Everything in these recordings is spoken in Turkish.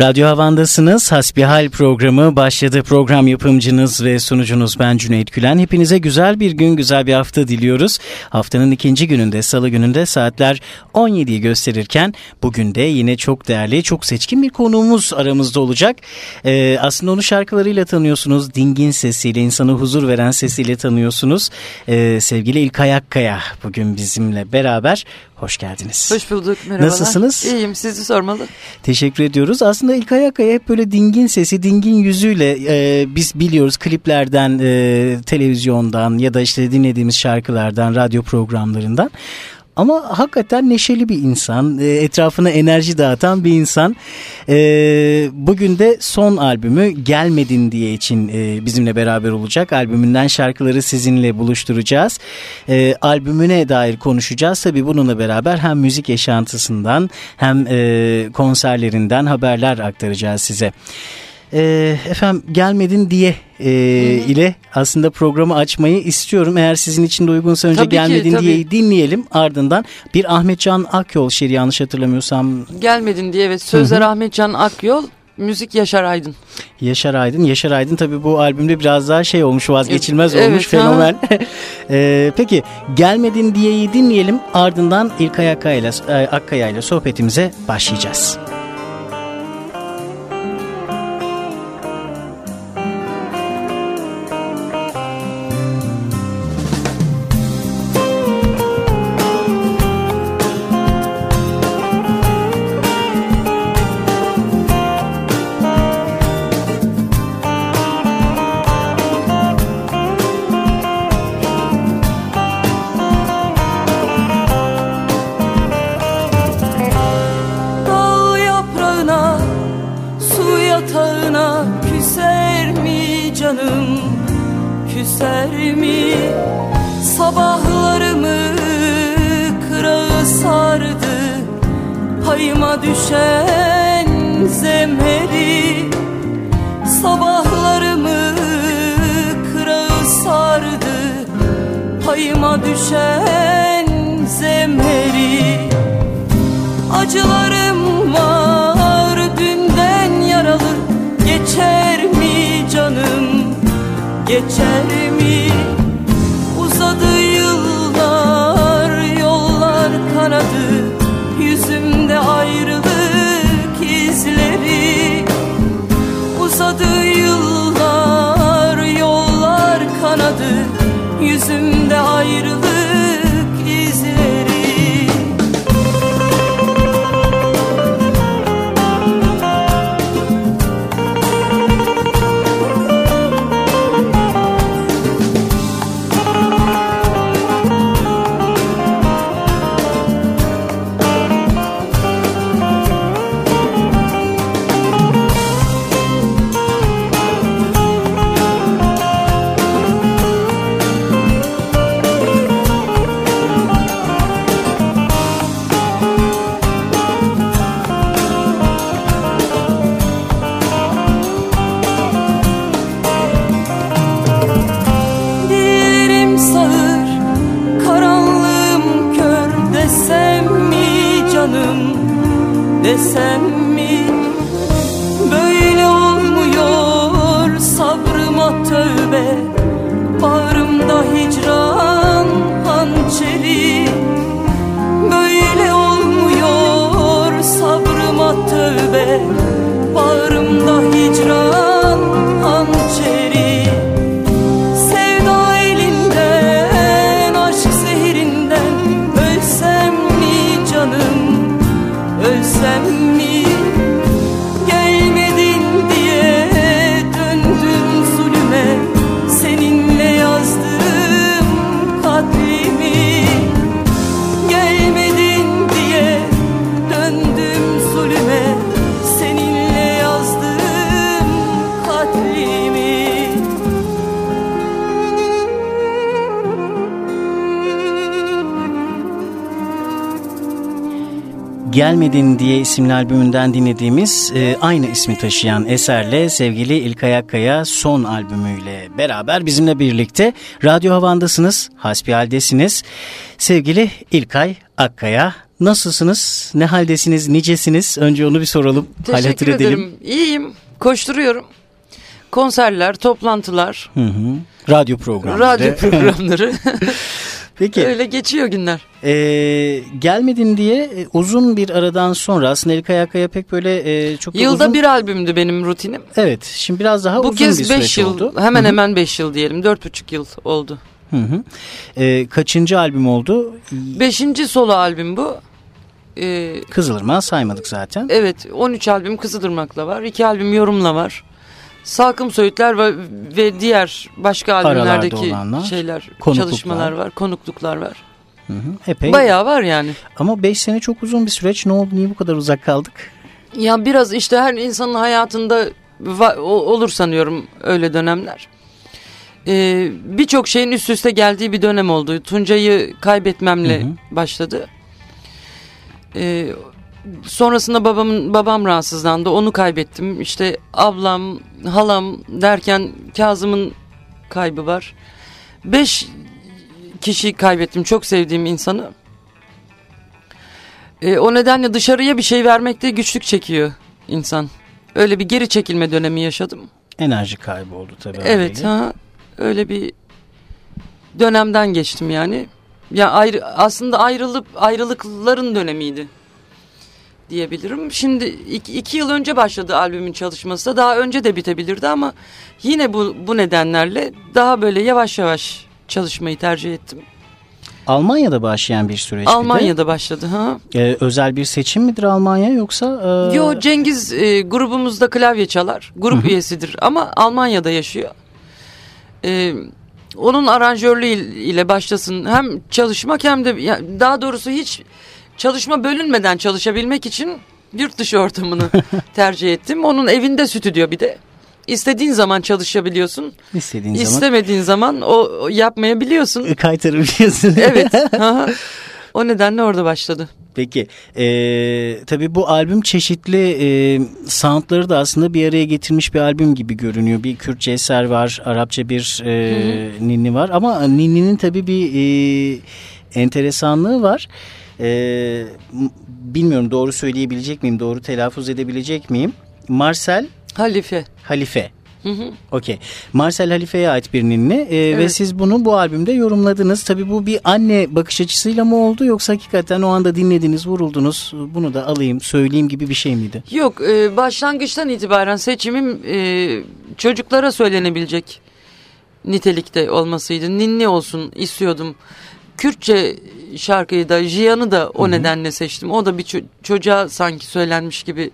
Radyo Havan'dasınız. Hasbihal programı başladı. Program yapımcınız ve sunucunuz ben Cüneyt Gülen. Hepinize güzel bir gün, güzel bir hafta diliyoruz. Haftanın ikinci gününde, salı gününde saatler 17'yi gösterirken bugün de yine çok değerli, çok seçkin bir konuğumuz aramızda olacak. Ee, aslında onu şarkılarıyla tanıyorsunuz. Dingin sesiyle, insanı huzur veren sesiyle tanıyorsunuz. Ee, sevgili İlkay Akkaya bugün bizimle beraber. Hoş geldiniz. Hoş bulduk. Merhabalar. Nasılsınız? İyiyim. Sizi sormalı. Teşekkür ediyoruz. Aslında İlkay Akkaya hep böyle dingin sesi, dingin yüzüyle e, biz biliyoruz kliplerden, e, televizyondan ya da işte dinlediğimiz şarkılardan, radyo programlarından. Ama hakikaten neşeli bir insan, e, etrafına enerji dağıtan bir insan. E, bugün de son albümü Gelmedin diye için e, bizimle beraber olacak. Albümünden şarkıları sizinle buluşturacağız. Albümüne dair konuşacağız. Tabii bununla beraber hem müzik yaşantısından hem konserlerinden haberler aktaracağız size e, efendim gelmedin diye e, ile aslında programı açmayı istiyorum. Eğer sizin için de uygunsa önce tabii gelmedin ki, diye dinleyelim. Ardından bir Ahmetcan Akyol şiiri yanlış hatırlamıyorsam. Gelmedin diye evet sözler Hı-hı. Ahmetcan Akyol. Müzik Yaşar Aydın. Yaşar Aydın. Yaşar Aydın tabii bu albümde biraz daha şey olmuş vazgeçilmez evet, olmuş fenomen. ee, peki gelmedin diyeyi dinleyelim ardından İlkay Akkaya ile, ile sohbetimize başlayacağız. Gelmedin diye isimli albümünden dinlediğimiz e, aynı ismi taşıyan eserle sevgili İlkay Akkaya son albümüyle beraber bizimle birlikte Radyo Havan'dasınız, hasbihaldesiniz. Sevgili İlkay Akkaya nasılsınız, ne haldesiniz, nicesiniz? Önce onu bir soralım, Teşekkür hal hatır ederim. edelim. İyiyim, koşturuyorum. Konserler, toplantılar, Hı hı. Radyo programları. radyo programları. Peki. Öyle geçiyor günler. Ee, gelmedin diye e, uzun bir aradan sonra aslında İlkay Akkaya pek böyle e, çok da Yılda uzun... bir albümdü benim rutinim. Evet şimdi biraz daha Bu uzun bir kez süreç 5 yıl, oldu. hemen Hı hı. hemen 5 yıl diyelim. 4,5 yıl oldu. Hı hı. Ee, kaçıncı albüm oldu? Beşinci solo albüm bu. Ee, Kızılırmağı saymadık zaten. evet 13 albüm Kızılırmak'la var. 2 albüm Yorum'la var. Salkım Söğütler ve, ve diğer başka albümlerdeki şeyler, çalışmalar var, konukluklar var. Hı hı. Epey. Bayağı var yani. Ama 5 sene çok uzun bir süreç. Ne oldu? Niye bu kadar uzak kaldık? Ya biraz işte her insanın hayatında olur sanıyorum öyle dönemler. Ee, Birçok şeyin üst üste geldiği bir dönem oldu. Tuncay'ı kaybetmemle Hı hı. başladı. Ee, sonrasında babamın babam rahatsızlandı. Onu kaybettim. İşte ablam, halam derken Kazım'ın kaybı var. Beş kişi kaybettim. Çok sevdiğim insanı. Ee, o nedenle dışarıya bir şey vermekte güçlük çekiyor insan. Öyle bir geri çekilme dönemi yaşadım. Enerji kaybı oldu tabii. Evet ha öyle bir dönemden geçtim yani. Ya ayrı aslında ayrılıp ayrılıkların dönemiydi diyebilirim. Şimdi iki, iki yıl önce başladı albümün çalışması da daha önce de bitebilirdi ama yine bu bu nedenlerle daha böyle yavaş yavaş çalışmayı tercih ettim. Almanya'da başlayan bir süreç bir. Almanya'da başladı ha. Ee, özel bir seçim midir Almanya yoksa? e, Yo Cengiz e, grubumuzda klavye çalar. Grup üyesidir ama Almanya'da yaşıyor. E, onun aranjörlüğü ile başlasın hem çalışmak hem de daha doğrusu hiç çalışma bölünmeden çalışabilmek için yurt dışı ortamını tercih ettim. Onun evinde stüdyo bir de. İstediğin zaman çalışabiliyorsun. istediğin zaman İstemediğin zaman o, o yapmayabiliyorsun. kaytarabiliyorsun. evet. o nedenle orada başladı. Peki e, tabii bu albüm çeşitli e, soundları da aslında bir araya getirmiş bir albüm gibi görünüyor. Bir Kürtçe eser var, Arapça bir e, ninni var ama ninninin tabii bir e, enteresanlığı var. E, m- bilmiyorum doğru söyleyebilecek miyim, doğru telaffuz edebilecek miyim? Marcel Halife. Halife. Okey. Marcel Halife'ye ait bir ninni e, ve Evet. siz bunu bu albümde yorumladınız. Tabii bu bir anne bakış açısıyla mı oldu yoksa hakikaten o anda dinlediniz, vuruldunuz, bunu da alayım, söyleyeyim gibi bir şey miydi? Yok e, başlangıçtan itibaren seçimim e, çocuklara söylenebilecek nitelikte olmasıydı. Ninni olsun istiyordum. Kürtçe şarkıyı da Jiyan'ı da o nedenle seçtim. O da bir ço- çocuğa sanki söylenmiş gibi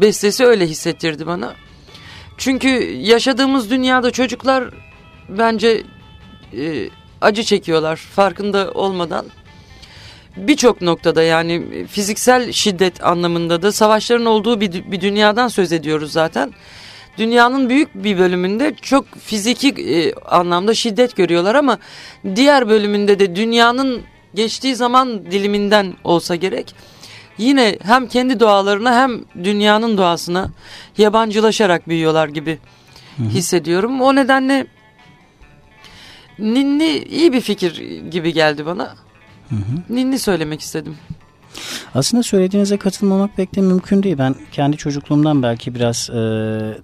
bestesi öyle hissettirdi bana. Çünkü yaşadığımız dünyada çocuklar bence e, acı çekiyorlar farkında olmadan. Birçok noktada yani fiziksel şiddet anlamında da savaşların olduğu bir, bir dünyadan söz ediyoruz zaten. Dünyanın büyük bir bölümünde çok fiziki e, anlamda şiddet görüyorlar ama diğer bölümünde de dünyanın geçtiği zaman diliminden olsa gerek yine hem kendi doğalarına hem dünyanın doğasına yabancılaşarak büyüyorlar gibi hissediyorum. O nedenle ninni iyi bir fikir gibi geldi bana. Ninni söylemek istedim. Aslında söylediğinize katılmamak pek de mümkün değil. Ben kendi çocukluğumdan belki biraz e,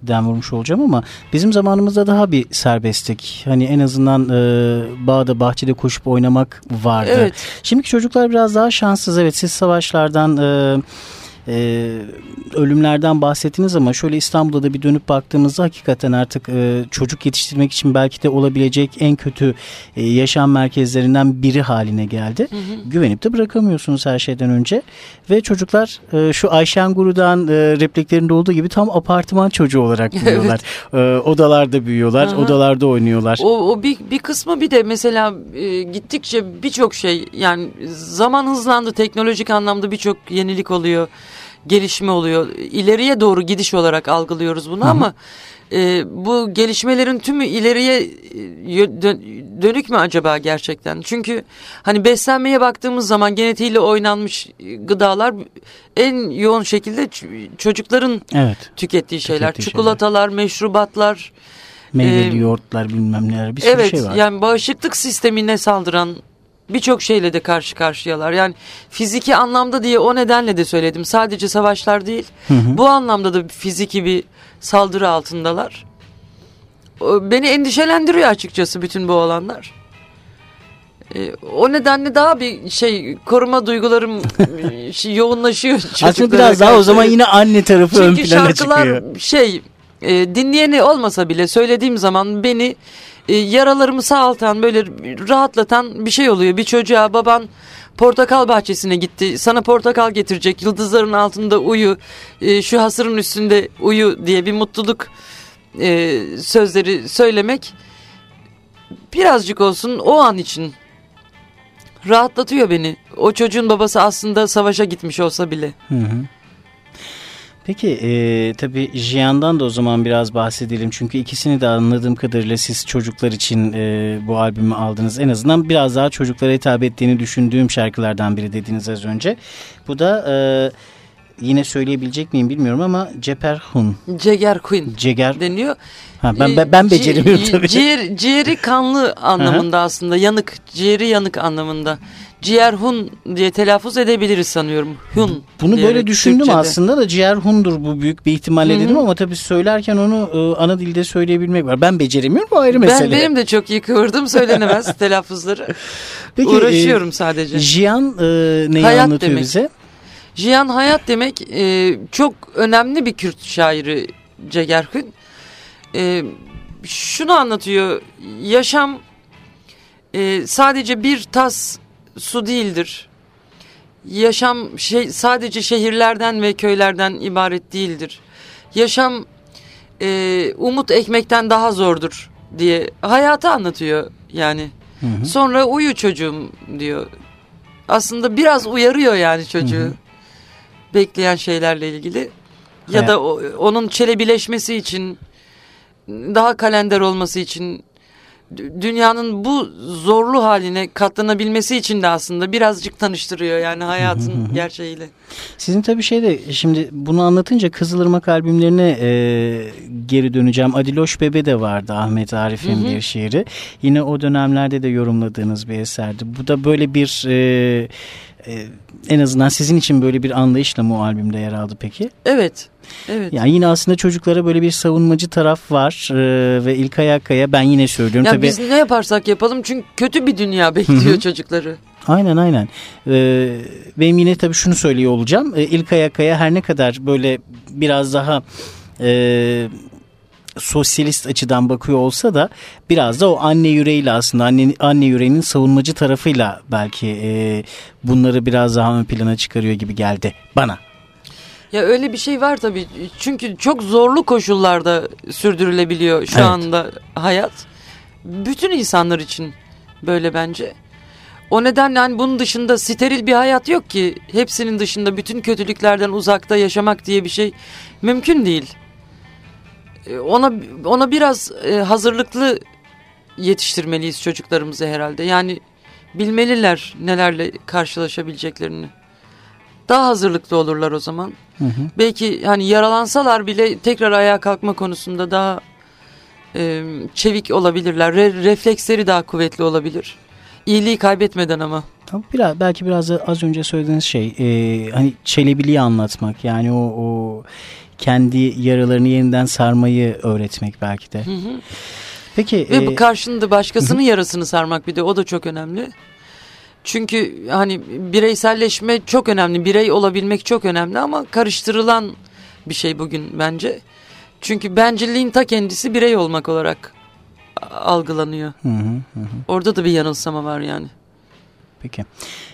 dem vurmuş olacağım ama bizim zamanımızda daha bir serbestlik. Hani en azından e, bağda bahçede koşup oynamak vardı. Evet. Şimdiki çocuklar biraz daha şanssız. Evet siz savaşlardan e, e, ölümlerden bahsettiniz ama şöyle İstanbul'da da bir dönüp baktığımızda hakikaten artık e, çocuk yetiştirmek için belki de olabilecek en kötü e, yaşam merkezlerinden biri haline geldi. Güvenip de bırakamıyorsunuz her şeyden önce ve çocuklar e, şu Ayşen Guru'dan e, repliklerinde olduğu gibi tam apartman çocuğu olarak büyüyorlar. E, odalarda büyüyorlar, Aha. odalarda oynuyorlar. O, o bir, bir kısmı bir de mesela e, gittikçe birçok şey yani zaman hızlandı teknolojik anlamda birçok yenilik oluyor. Gelişme oluyor. İleriye doğru gidiş olarak algılıyoruz bunu ama e, bu gelişmelerin tümü ileriye e, dönük mü acaba gerçekten? Çünkü hani beslenmeye baktığımız zaman genetiğiyle oynanmış gıdalar en yoğun şekilde çocukların evet, tükettiği şeyler. Tükettiği Çikolatalar, şeyler. meşrubatlar, meyveli ee, yoğurtlar bilmem neler bir sürü evet, şey var. Evet yani bağışıklık sistemine saldıran birçok şeyle de karşı karşıyalar. Yani fiziki anlamda diye o nedenle de söyledim. Sadece savaşlar değil. Hı hı. Bu anlamda da fiziki bir saldırı altındalar. Beni endişelendiriyor açıkçası bütün bu olanlar. E, o nedenle daha bir şey koruma duygularım şey, yoğunlaşıyor. Aslında biraz daha o zaman yine anne tarafı Çünkü ön plana çıkıyor. Çünkü şarkılar şey e, dinleyeni olmasa bile söylediğim zaman beni e, yaralarımı sağaltan böyle rahatlatan bir şey oluyor. Bir çocuğa baban portakal bahçesine gitti sana portakal getirecek yıldızların altında uyu e, şu hasırın üstünde uyu diye bir mutluluk e, sözleri söylemek birazcık olsun o an için rahatlatıyor beni. O çocuğun babası aslında savaşa gitmiş olsa bile. Hı hı. Peki e, tabii Jiyan'dan da o zaman biraz bahsedelim. Çünkü ikisini de anladığım kadarıyla siz çocuklar için e, bu albümü aldınız. En azından biraz daha çocuklara hitap ettiğini düşündüğüm şarkılardan biri dediniz az önce. Bu da e, yine söyleyebilecek miyim bilmiyorum ama Ceperhun. Cegerhun. Ceger. Deniyor. Ha, ben, ben, ben beceremiyorum tabii. Ciğer, ciğeri kanlı anlamında aslında. Yanık. Ciğeri yanık anlamında. Ciğerhun diye telaffuz edebiliriz sanıyorum. Hun. Bunu böyle düşündüm Türkçe'de. aslında da ciğerhundur bu büyük bir ihtimalle Hı -hı. dedim ama tabii söylerken onu e, ana dilde söyleyebilmek var. Ben beceremiyorum bu ayrı mesele. Ben benim de çok iyi kıvırdım söylenemez telaffuzları. Peki, Uğraşıyorum e, sadece. Jiyan e, neyi hayat anlatıyor demek. bize? Jiyan Hayat demek e, çok önemli bir Kürt şairi Cegerhün. E, şunu anlatıyor. Yaşam e, sadece bir tas su değildir. Yaşam şey, sadece şehirlerden ve köylerden ibaret değildir. Yaşam e, umut ekmekten daha zordur diye hayatı anlatıyor yani. Hı hı. Sonra uyu çocuğum diyor. Aslında biraz uyarıyor yani çocuğu. Hı hı. Bekleyen şeylerle ilgili. Ya Hayat. da o, onun çelebileşmesi için daha kalender olması için dünyanın bu zorlu haline katlanabilmesi için de aslında birazcık tanıştırıyor yani hayatın gerçeğiyle. Sizin tabii şey de şimdi bunu anlatınca Kızılırmak albümlerine e, geri döneceğim. Adiloş Bebe de vardı Ahmet Arif'in bir şiiri. Yine o dönemlerde de yorumladığınız bir eserdi. Bu da böyle bir e, e, en azından sizin için böyle bir anlayışla mı o albümde yer aldı peki? Evet. Evet. Yani yine aslında çocuklara böyle bir savunmacı taraf var ee, ve ilk Ayakkaya ben yine söylüyorum. Ya Tabii... biz ne yaparsak yapalım çünkü kötü bir dünya bekliyor çocukları. Aynen aynen. Ee, benim yine tabii şunu söylüyor olacağım. Ee, ilk Ayakkaya her ne kadar böyle biraz daha... E, sosyalist açıdan bakıyor olsa da biraz da o anne yüreğiyle aslında anne, anne yüreğinin savunmacı tarafıyla belki e, bunları biraz daha ön plana çıkarıyor gibi geldi bana. Ya öyle bir şey var tabii. Çünkü çok zorlu koşullarda sürdürülebiliyor şu evet. anda hayat. Bütün insanlar için böyle bence. O nedenle hani bunun dışında steril bir hayat yok ki. Hepsinin dışında bütün kötülüklerden uzakta yaşamak diye bir şey mümkün değil. E, ona ona biraz e, hazırlıklı yetiştirmeliyiz çocuklarımızı herhalde. Yani bilmeliler nelerle karşılaşabileceklerini. Daha hazırlıklı olurlar o zaman. Hı hı. Belki hani yaralansalar bile tekrar ayağa kalkma konusunda daha e, çevik olabilirler. Re, refleksleri daha kuvvetli olabilir. İyiliği kaybetmeden ama. Biraz, belki biraz da az önce söylediğiniz şey e, hani çelebiliği anlatmak yani o, o kendi yaralarını yeniden sarmayı öğretmek belki de. Hı hı. Peki. Ve e, bu karşında başkasının hı hı. yarasını sarmak bir de o da çok önemli. Çünkü hani bireyselleşme çok önemli. Birey olabilmek çok önemli ama karıştırılan bir şey bugün bence. Çünkü bencilliğin ta kendisi birey olmak olarak algılanıyor. Hı hı hı. Orada da bir yanılsama var yani. Peki.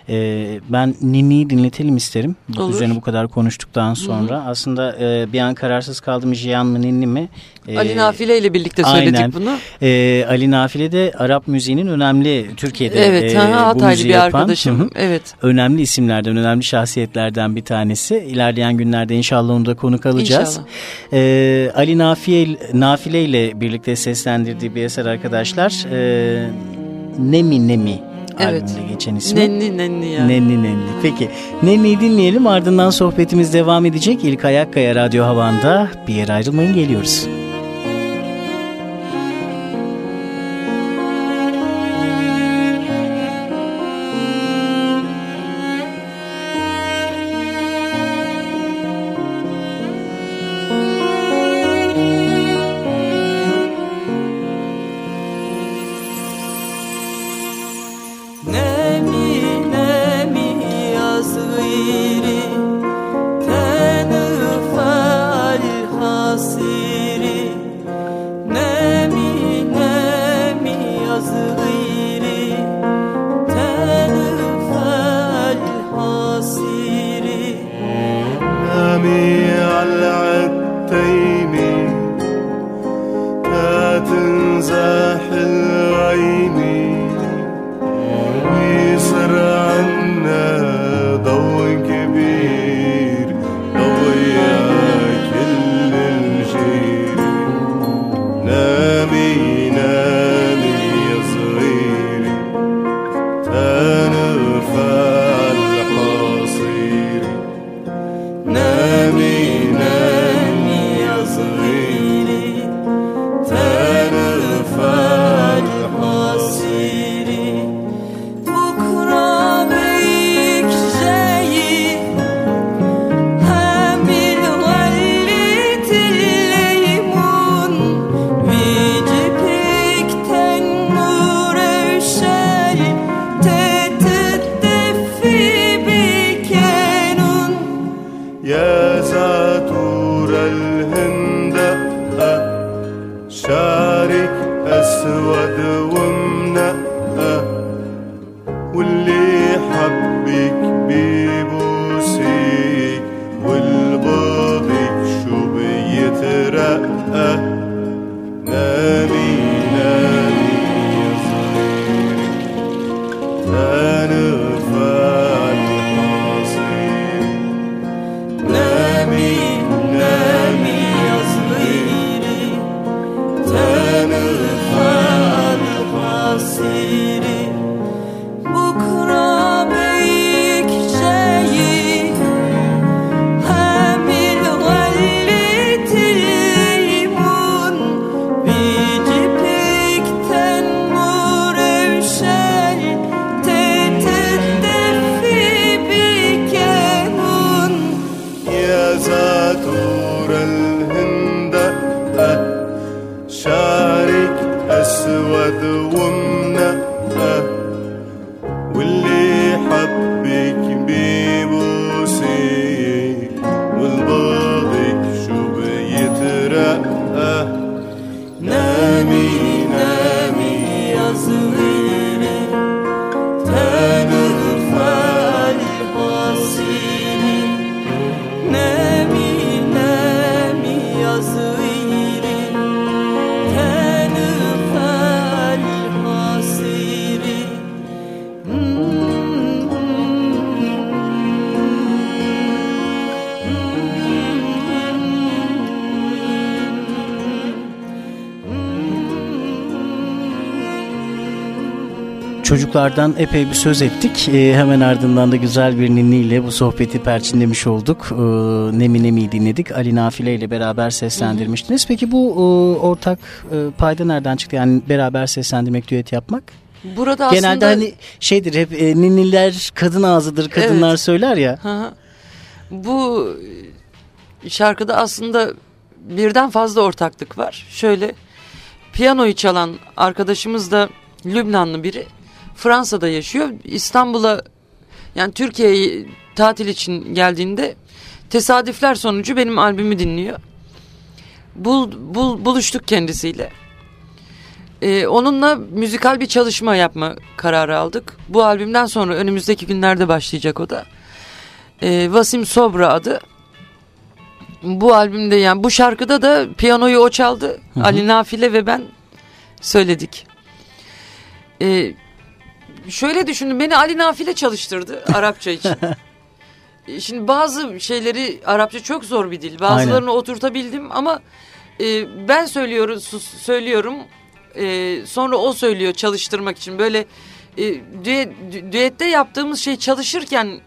Ee, ben Nini'yi dinletelim isterim. Olur. Üzerine bu kadar konuştuktan sonra. Hı-hı. Aslında e, bir an kararsız kaldım Jiyan mı Ninni mi? Ee, Ali Nafile ile birlikte söyledik aynen. bunu. Ee, Ali Nafile de Arap müziğinin önemli Türkiye'de evet, e, ha, Hataylı bir yapan, arkadaşım. Evet. Önemli isimlerden, önemli şahsiyetlerden bir tanesi. İlerleyen günlerde inşallah onu da konuk alacağız. İnşallah. Ee, Ali Nafile, Nafile ile birlikte seslendirdiği bir eser arkadaşlar. Ee, Nemi Nemi evet. albümde geçen ismi. Nenni Nenni ya. Nenni Nenni. Peki Nenni'yi dinleyelim ardından sohbetimiz devam edecek. İlk Ayakkaya Radyo Havan'da bir yere ayrılmayın geliyoruz. uh, uh. Çocuklardan epey bir söz ettik. E, hemen ardından da güzel bir ninniyle bu sohbeti perçinlemiş olduk. E, Nemi Nemi'yi dinledik. Ali Nafile ile beraber seslendirmiştiniz. Peki bu e, ortak e, payda nereden çıktı? Yani beraber seslendirmek, düet yapmak? Burada Genelde aslında... hani şeydir hep e, ninniler kadın ağzıdır, kadınlar evet. söyler ya. Hı Bu şarkıda aslında birden fazla ortaklık var. Şöyle piyanoyu çalan arkadaşımız da Lübnanlı biri. Fransa'da yaşıyor. İstanbul'a yani Türkiye'ye tatil için geldiğinde tesadüfler sonucu benim albümü dinliyor. Bul, bul, buluştuk kendisiyle. E, onunla müzikal bir çalışma yapma kararı aldık. Bu albümden sonra önümüzdeki günlerde başlayacak o da. E, Vasim Sobra adı. Bu albümde yani bu şarkıda da piyanoyu o çaldı. Hı hı. Ali Nafile ve ben söyledik. E, şöyle düşündüm beni Ali Nafile çalıştırdı Arapça için. Şimdi bazı şeyleri Arapça çok zor bir dil. Bazılarını oturtabildim ama e, ben söylüyorum sus- söylüyorum. E, sonra o söylüyor çalıştırmak için. Böyle e, düet, dü- düette yaptığımız şey çalışırken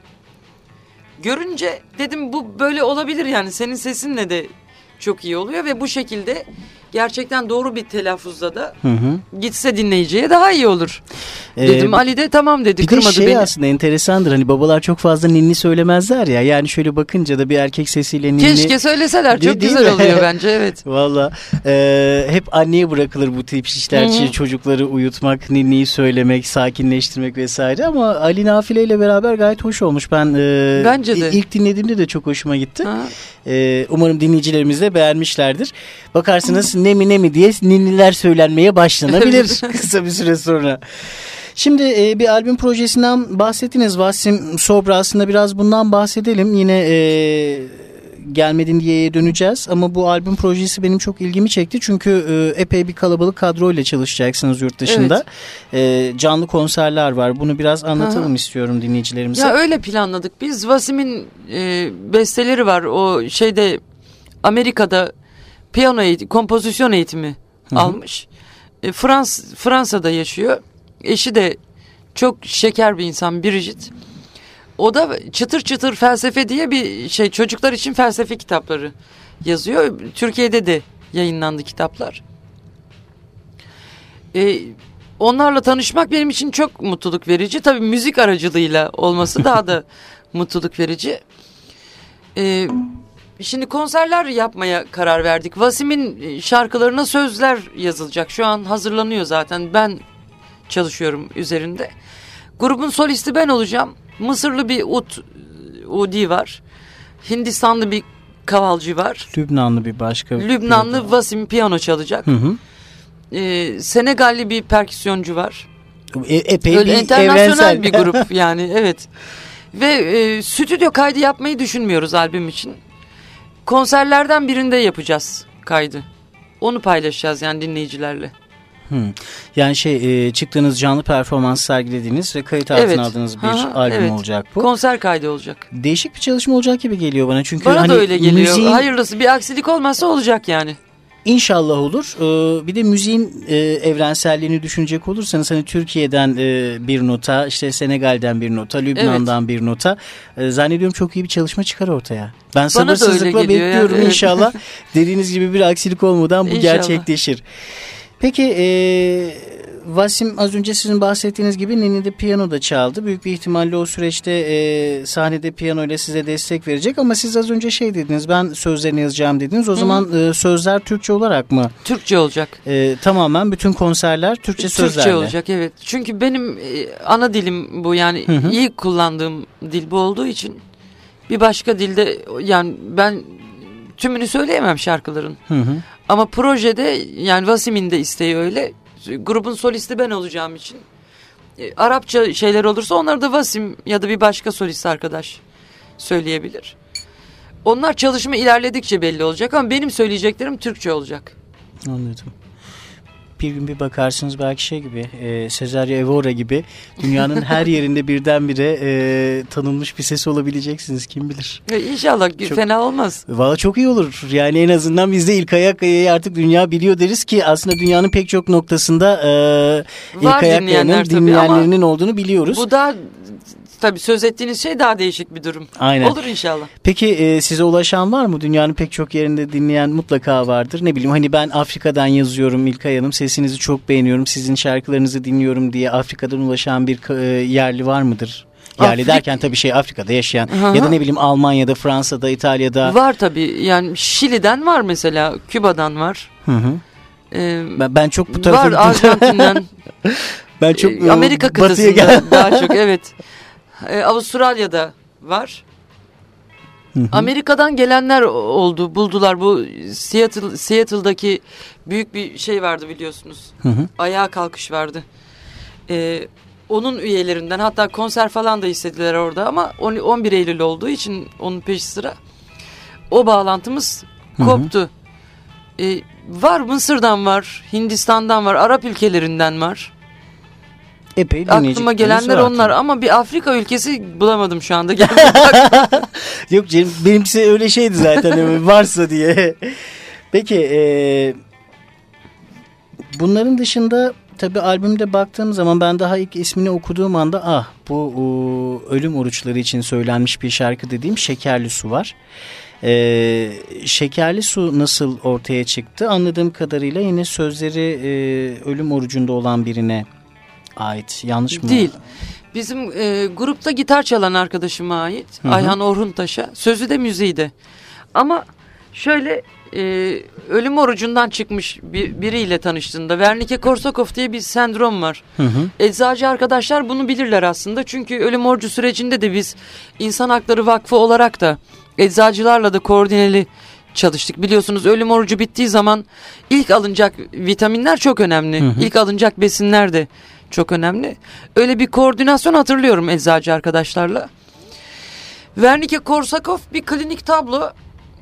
görünce dedim bu böyle olabilir yani senin sesinle de çok iyi oluyor ve bu şekilde gerçekten doğru bir telaffuzla da Hı hı. gitse dinleyiciye daha iyi olur. Ee, Dedim Ali de tamam dedi Bir de kırmadı şey beni. aslında enteresandır hani babalar çok fazla ninni söylemezler ya yani şöyle bakınca da bir erkek sesiyle ninni. Keşke söyleseler çok değil güzel mi? oluyor bence evet. Valla e, hep anneye bırakılır bu tip işler Hı hı. çocukları uyutmak, ninniyi söylemek, sakinleştirmek vesaire ama Ali Nafile ile beraber gayet hoş olmuş. Ben e, Bence de. ilk dinlediğimde de çok hoşuma gitti. Ha. E, umarım dinleyicilerimiz de beğenmişlerdir. Bakarsınız ne mi ne mi diye ninniler söylenmeye başlanabilir kısa bir süre sonra. Şimdi e, bir albüm projesinden bahsettiniz Vasim Sobra aslında biraz bundan bahsedelim. Yine e, gelmedin diye döneceğiz ama bu albüm projesi benim çok ilgimi çekti. Çünkü e, epey bir kalabalık kadroyla çalışacaksınız yurt dışında. E, canlı konserler var. Bunu biraz anlatalım Aha. istiyorum dinleyicilerimize. Ya öyle planladık biz. Vasim'in e, besteleri var. O şeyde Amerika'da piyano eğitimi, kompozisyon eğitimi Hı hı. almış. E, Frans Fransa'da yaşıyor. Eşi de çok şeker bir insan Bridget. O da çıtır çıtır felsefe diye bir şey çocuklar için felsefe kitapları yazıyor. Türkiye'de de yayınlandı kitaplar. E, onlarla tanışmak benim için çok mutluluk verici. Tabii müzik aracılığıyla olması daha da mutluluk verici. E, şimdi konserler yapmaya karar verdik. Vasim'in e, şarkılarına sözler yazılacak. Şu an hazırlanıyor zaten. Ben çalışıyorum üzerinde. Grubun solisti ben olacağım. Mısırlı bir ut, Udi var. Hindistanlı bir kavalcı var. Lübnanlı bir başka. Lübnanlı Vasim piyano çalacak. Hı hı. Ee, Senegalli bir perküsyoncu var. E, epey Öyle bir internasyonel evrensel. bir grup yani evet. Ve e, stüdyo kaydı yapmayı düşünmüyoruz albüm için. Konserlerden birinde yapacağız kaydı. Onu paylaşacağız yani dinleyicilerle. Hı. Yani şey e, çıktığınız canlı performans sergilediğiniz ve kayıt altına Evet. aldığınız bir Aha, albüm evet. olacak bu. Konser kaydı olacak. Değişik bir çalışma olacak gibi geliyor bana çünkü Bana hani da öyle geliyor. müziğin Hayırlısı bir aksilik olmazsa olacak yani. İnşallah olur. Ee, bir de müziğin e, evrenselliğini düşünecek olursanız hani Türkiye'den e, bir nota, işte Senegal'den bir nota, Lübnan'dan bir nota e, zannediyorum çok iyi bir çalışma çıkar ortaya. Ben sabırsızlıkla yani, bekliyorum evet. inşallah. Dediğiniz gibi bir aksilik olmadan bu İnşallah. gerçekleşir. Peki e, Vasim az önce sizin bahsettiğiniz gibi Nini de piyano da çaldı. Büyük bir ihtimalle o süreçte e, sahnede piyano ile size destek verecek ama siz az önce şey dediniz ben sözlerini yazacağım dediniz. O zaman e, sözler Türkçe olarak mı? Türkçe olacak. E, tamamen bütün konserler Türkçe sözlerle. Türkçe olacak evet. Çünkü benim e, ana dilim bu yani Hı hı. iyi kullandığım dil bu olduğu için bir başka dilde yani ben tümünü söyleyemem şarkıların. Hı hı. Ama projede yani Vasim'in de isteği öyle. Grubun solisti ben olacağım için. e, Arapça şeyler olursa onları da Vasim ya da bir başka solist arkadaş söyleyebilir. Onlar çalışma ilerledikçe belli olacak ama benim söyleyeceklerim Türkçe olacak. Anladım. Bir gün bir bakarsınız belki şey gibi e, Cesario Evora gibi dünyanın her yerinde birdenbire e, tanınmış bir ses olabileceksiniz kim bilir. E, İnşallah Çok- fena olmaz. Valla çok iyi olur. Yani en azından biz de İlkay Akkaya'yı artık dünya biliyor deriz ki aslında dünyanın pek çok noktasında e, Var İlkay dinleyenler Akkaya'nın tabii dinleyenlerinin olduğunu biliyoruz. Bu daha tabii söz ettiğiniz şey daha değişik bir durum. Aynen. Olur inşallah. Peki e, size ulaşan var mı? Dünyanın pek çok yerinde dinleyen mutlaka vardır. Ne bileyim hani ben Afrika'dan yazıyorum İlkay Hanım. Sesinizi çok beğeniyorum. Sizin şarkılarınızı dinliyorum diye Afrika'dan ulaşan bir e, yerli var mıdır? Yerli Afrik- derken tabii şey Afrika'da yaşayan hı. ya da ne bileyim Almanya'da, Fransa'da, İtalya'da. Var tabii yani Şili'den var mesela Küba'dan var. Hı hı. Ee, Ben, ben çok bu var tarafa Arjantin'den ben çok e, e, Amerika kıtasında daha çok evet. Ee, Avustralya'da var. Amerika'dan gelenler oldu, buldular. Bu Seattle, Seattle'daki büyük bir şey vardı biliyorsunuz. Hı hı. Ayağa kalkış vardı. Ee, onun üyelerinden hatta konser falan da istediler orada ama 11 Eylül olduğu için onun peşi sıra o bağlantımız koptu. Ee, var Mısır'dan var, Hindistan'dan var, Arap ülkelerinden var. Epey Aklıma gelenler onlar ama bir Afrika ülkesi bulamadım şu anda. Yok canım benimkisi öyle şeydi zaten varsa diye. Peki e, bunların dışında tabi albümde baktığım zaman ben daha ilk ismini okuduğum anda ah bu o, ölüm oruçları için söylenmiş bir şarkı dediğim Şekerli Su var. Ee, şekerli su nasıl ortaya çıktı? Anladığım kadarıyla yine sözleri e, ölüm orucunda olan birine ait. Yanlış mı? Değil. Bizim e, grupta gitar çalan arkadaşıma ait. Hı hı. Ayhan Orhuntaş'a. Sözü de müziği de. Ama şöyle e, ölüm orucundan çıkmış bir, biriyle tanıştığında Wernicke-Korsakov diye bir sendrom var. Hı hı. Eczacı arkadaşlar bunu bilirler aslında. Çünkü ölüm orucu sürecinde de biz İnsan Hakları Vakfı olarak da eczacılarla da koordineli çalıştık. Biliyorsunuz ölüm orucu bittiği zaman ilk alınacak vitaminler çok önemli. Hı hı. İlk alınacak besinler de çok önemli. Öyle bir koordinasyon hatırlıyorum eczacı arkadaşlarla. Wernicke Korsakov bir klinik tablo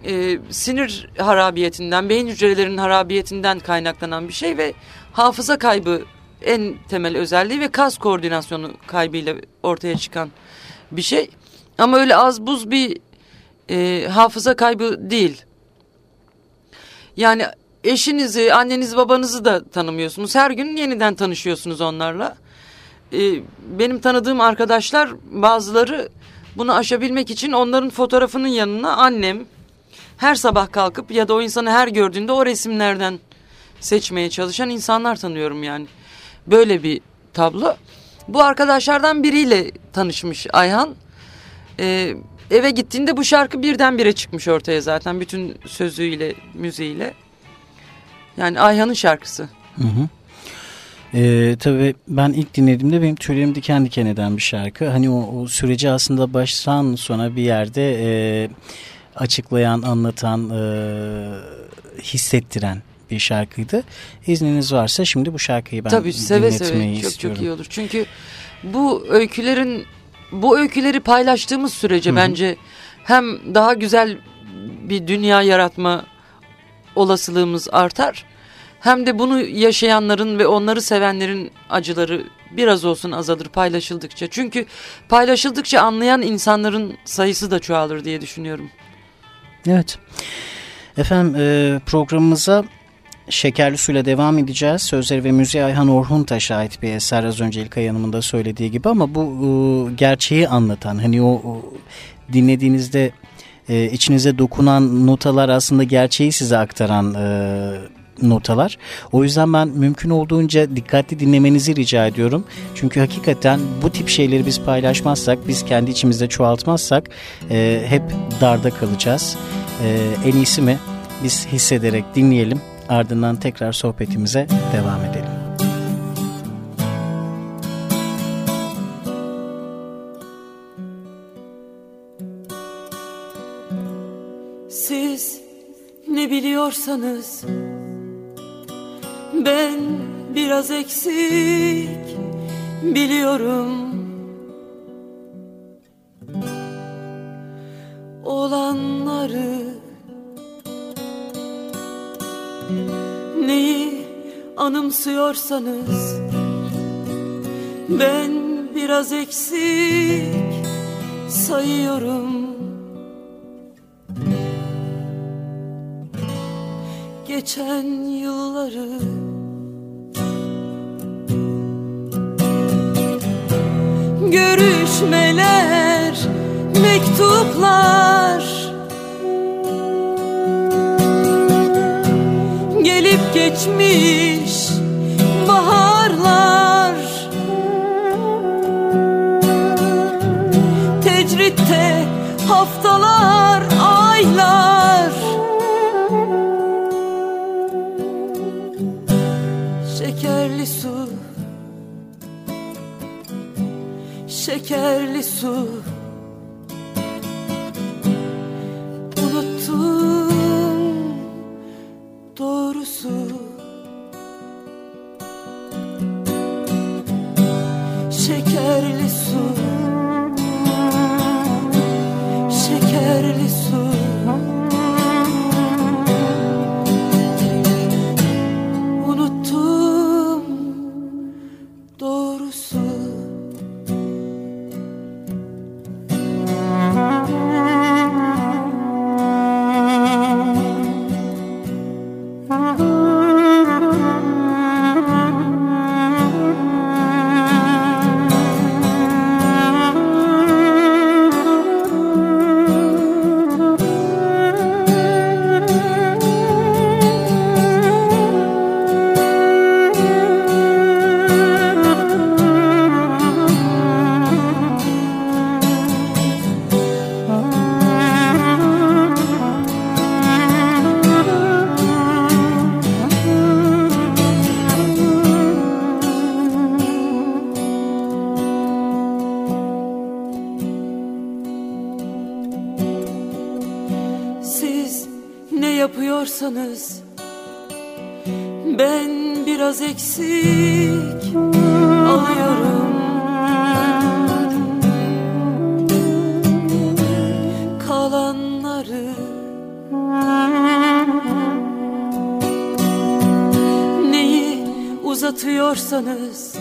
e, sinir harabiyetinden, beyin hücrelerinin harabiyetinden kaynaklanan bir şey ve hafıza kaybı en temel özelliği ve kas koordinasyonu kaybıyla ortaya çıkan bir şey. Ama öyle az buz bir e, hafıza kaybı değil. Yani eşinizi, annenizi, babanızı da tanımıyorsunuz. Her gün yeniden tanışıyorsunuz onlarla. Ee, benim tanıdığım arkadaşlar bazıları bunu aşabilmek için onların fotoğrafının yanına annem her sabah kalkıp ya da o insanı her gördüğünde o resimlerden seçmeye çalışan insanlar tanıyorum yani. Böyle bir tablo. Bu arkadaşlardan biriyle tanışmış Ayhan. Ee, eve gittiğinde bu şarkı birdenbire çıkmış ortaya zaten bütün sözüyle, müziğiyle. Yani Ayhan'ın şarkısı. Hı hı. Ee, tabii ben ilk dinlediğimde benim tüylerim diken diken eden bir şarkı. Hani o, o süreci aslında baştan sona bir yerde e, açıklayan, anlatan, e, hissettiren bir şarkıydı. İzniniz varsa şimdi bu şarkıyı ben Tabii, seve dinletmeyi seve. Çok, çok iyi olur. Çünkü bu öykülerin bu öyküleri paylaştığımız sürece Hı -hı. bence hem daha güzel bir dünya yaratma olasılığımız artar. Hem de bunu yaşayanların ve onları sevenlerin acıları biraz olsun azalır paylaşıldıkça. Çünkü paylaşıldıkça anlayan insanların sayısı da çoğalır diye düşünüyorum. Evet. Efendim e, programımıza Şekerli Suyla devam edeceğiz. Sözleri ve müziği Ayhan Orhuntaş'a ait bir eser az önce İlkay Hanım'ın da söylediği gibi ama bu e, gerçeği anlatan hani o, o dinlediğinizde e, içinize dokunan notalar aslında gerçeği size aktaran e, notalar. O yüzden ben mümkün olduğunca dikkatli dinlemenizi rica ediyorum. Çünkü hakikaten bu tip şeyleri biz paylaşmazsak, biz kendi içimizde çoğaltmazsak e, hep darda kalacağız. E, en iyisi mi? Biz hissederek dinleyelim. Ardından tekrar sohbetimize devam edelim. Ne biliyorsanız ben biraz eksik biliyorum. Olanları Neyi anımsıyorsanız Ben biraz eksik sayıyorum Geçen yılları. Görüşmeler, mektuplar. Gelip geçmiş Şekerli su Sonneuse.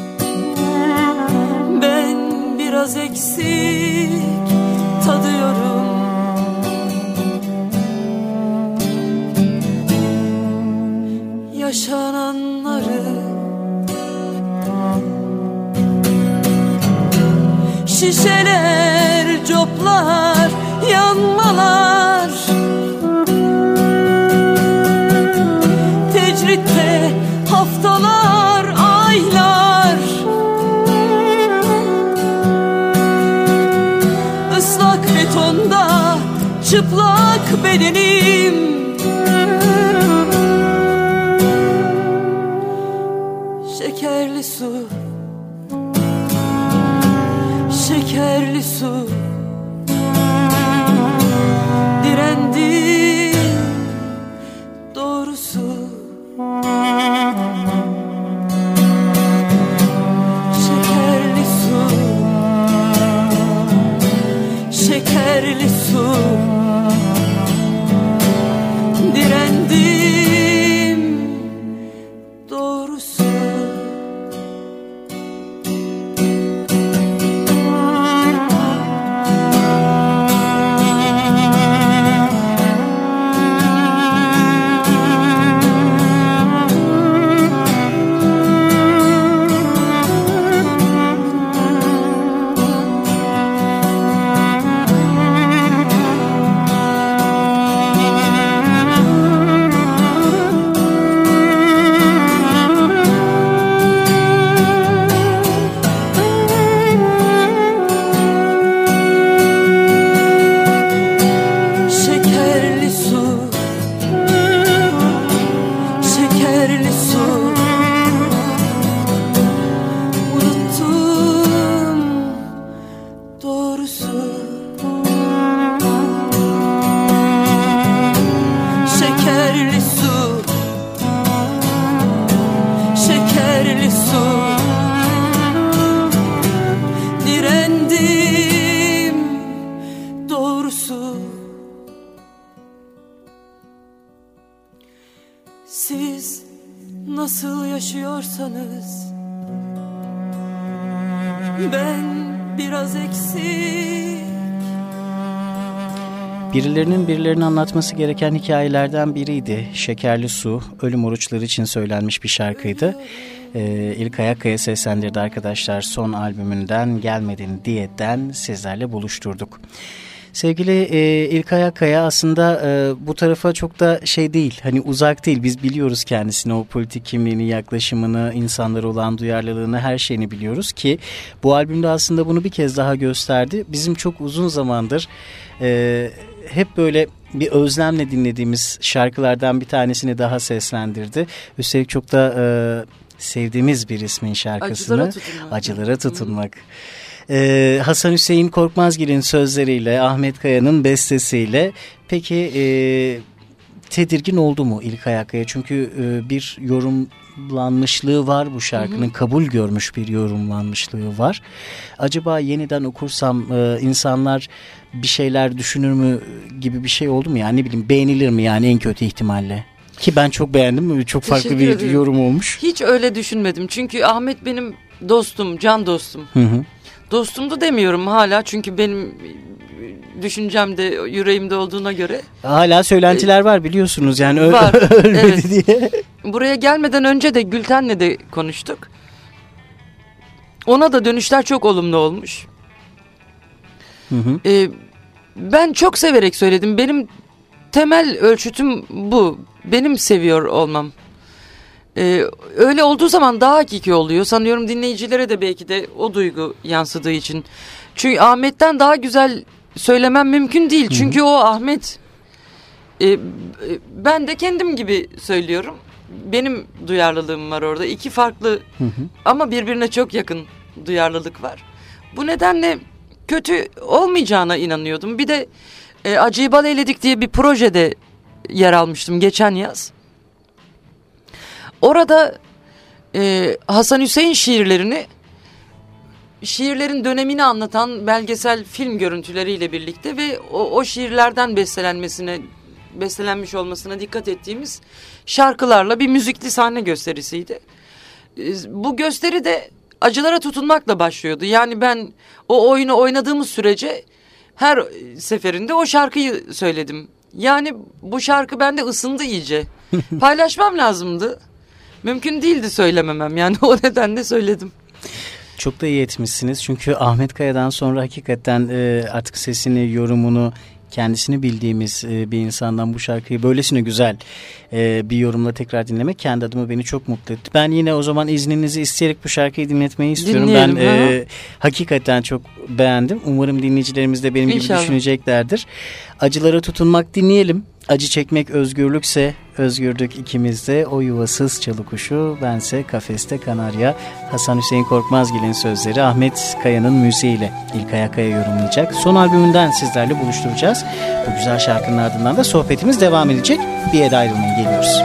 Anlatması gereken hikayelerden biriydi. Şekerli Su, ölüm oruçları için söylenmiş bir şarkıydı. Ee, İlk Ayakkaya seslendirdi arkadaşlar son albümünden Gelmedin Diye'den sizlerle buluşturduk. Sevgili e, İlkay Akkaya aslında e, bu tarafa çok da şey değil hani uzak değil biz biliyoruz kendisini o politik kimliğini yaklaşımını insanlara olan duyarlılığını her şeyini biliyoruz ki bu albümde aslında bunu bir kez daha gösterdi. Bizim çok uzun zamandır e, hep böyle bir özlemle dinlediğimiz şarkılardan bir tanesini daha seslendirdi. Üstelik çok da e, sevdiğimiz bir ismin şarkısını Acılara tutunmak. Acılara tutunmak. Ee, Hasan Hüseyin Korkmazgil'in sözleriyle, Ahmet Kaya'nın bestesiyle peki e, tedirgin oldu mu ilk Ayakkaya? Çünkü e, bir yorumlanmışlığı var bu şarkının, kabul görmüş bir yorumlanmışlığı var. Acaba yeniden okursam e, insanlar bir şeyler düşünür mü gibi bir şey oldu mu? Yani ne bileyim beğenilir mi yani en kötü ihtimalle? Ki ben çok beğendim. Çok farklı Teşekkür bir ederim. yorum olmuş. Hiç öyle düşünmedim. Çünkü Ahmet benim dostum, can dostum. Hı hı. Dostum da demiyorum hala çünkü benim düşüncem de yüreğimde olduğuna göre. Hala söylentiler var biliyorsunuz yani Var, ölmedi evet. diye. Buraya gelmeden önce de Gülten'le de konuştuk. Ona da dönüşler çok olumlu olmuş. Hı hı. Ee, ben çok severek söyledim. Benim temel ölçütüm bu. Benim seviyor olmam. Ee, öyle olduğu zaman daha hakiki oluyor. Sanıyorum dinleyicilere de belki de o duygu yansıdığı için. Çünkü Ahmet'ten daha güzel söylemem mümkün değil. Çünkü o Ahmet. Ee, ben de kendim gibi söylüyorum. Benim duyarlılığım var orada. İki farklı Hı hı. ama birbirine çok yakın duyarlılık var. Bu nedenle kötü olmayacağına inanıyordum. Bir de e, Acıyı Bal Eyledik diye bir projede yer almıştım geçen yaz. Orada e, Hasan Hüseyin şiirlerini şiirlerin dönemini anlatan belgesel film görüntüleriyle birlikte ve o, o şiirlerden bestelenmesine bestelenmiş olmasına dikkat ettiğimiz şarkılarla bir müzikli sahne gösterisiydi. E, bu gösteri de acılara tutunmakla başlıyordu. Yani ben o oyunu oynadığımız sürece her seferinde o şarkıyı söyledim. Yani bu şarkı bende ısındı iyice. Paylaşmam lazımdı. Mümkün değildi söylememem yani o nedenle söyledim. Çok da iyi etmişsiniz çünkü Ahmet Kaya'dan sonra hakikaten e, artık sesini, yorumunu kendisini bildiğimiz e, bir insandan bu şarkıyı böylesine güzel e, bir yorumla tekrar dinlemek kendi adıma beni çok mutlu etti. Ben yine o zaman izninizi isteyerek bu şarkıyı dinletmeyi istiyorum. Dinleyelim, ben e, hakikaten çok beğendim. Umarım dinleyicilerimiz de benim İnşallah. gibi düşüneceklerdir. Acılara tutunmak dinleyelim. Acı çekmek özgürlükse özgürdük ikimizde o yuvasız çalı kuşu bense kafeste kanarya Hasan Hüseyin Korkmazgil'in sözleri Ahmet Kaya'nın müziğiyle İlkay Akaya yorumlayacak. Son albümünden sizlerle buluşturacağız. Bu güzel şarkının ardından da sohbetimiz devam edecek. Bir yere ayrılmayın geliyoruz.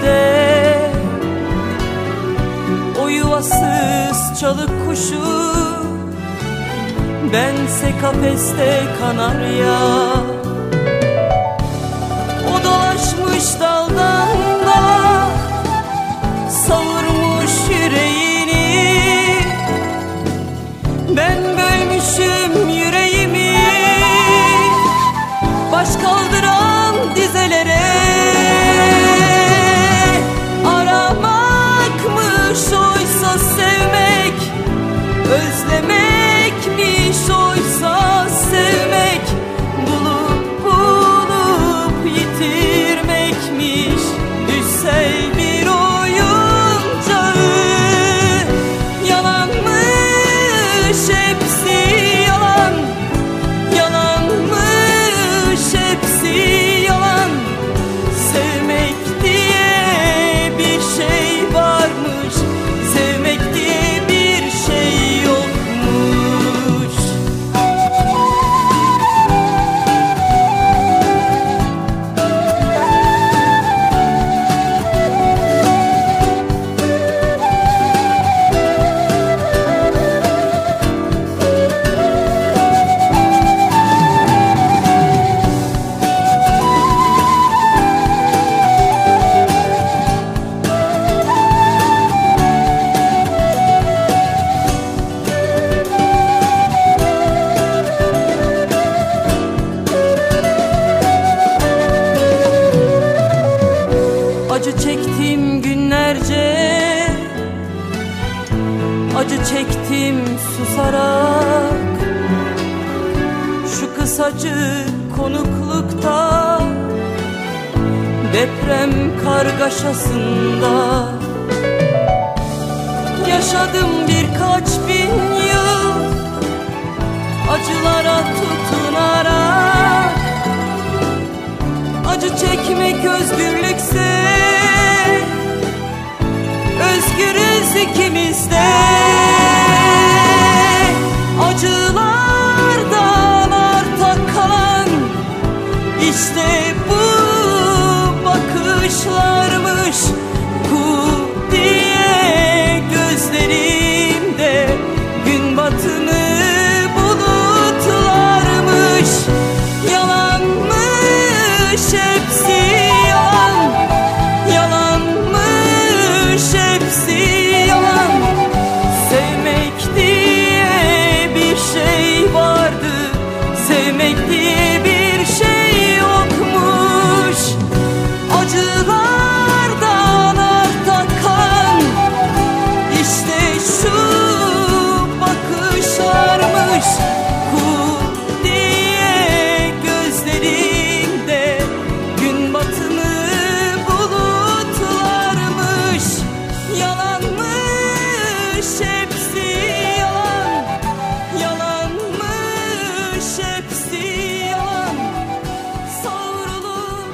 İkimiz de O yuvasız çalık kuşu Bense kafeste kanarya O dolaşmış daldan da Savurmuş yüreğini. Ben bölmüşüm yüreğimi Baş kaldıran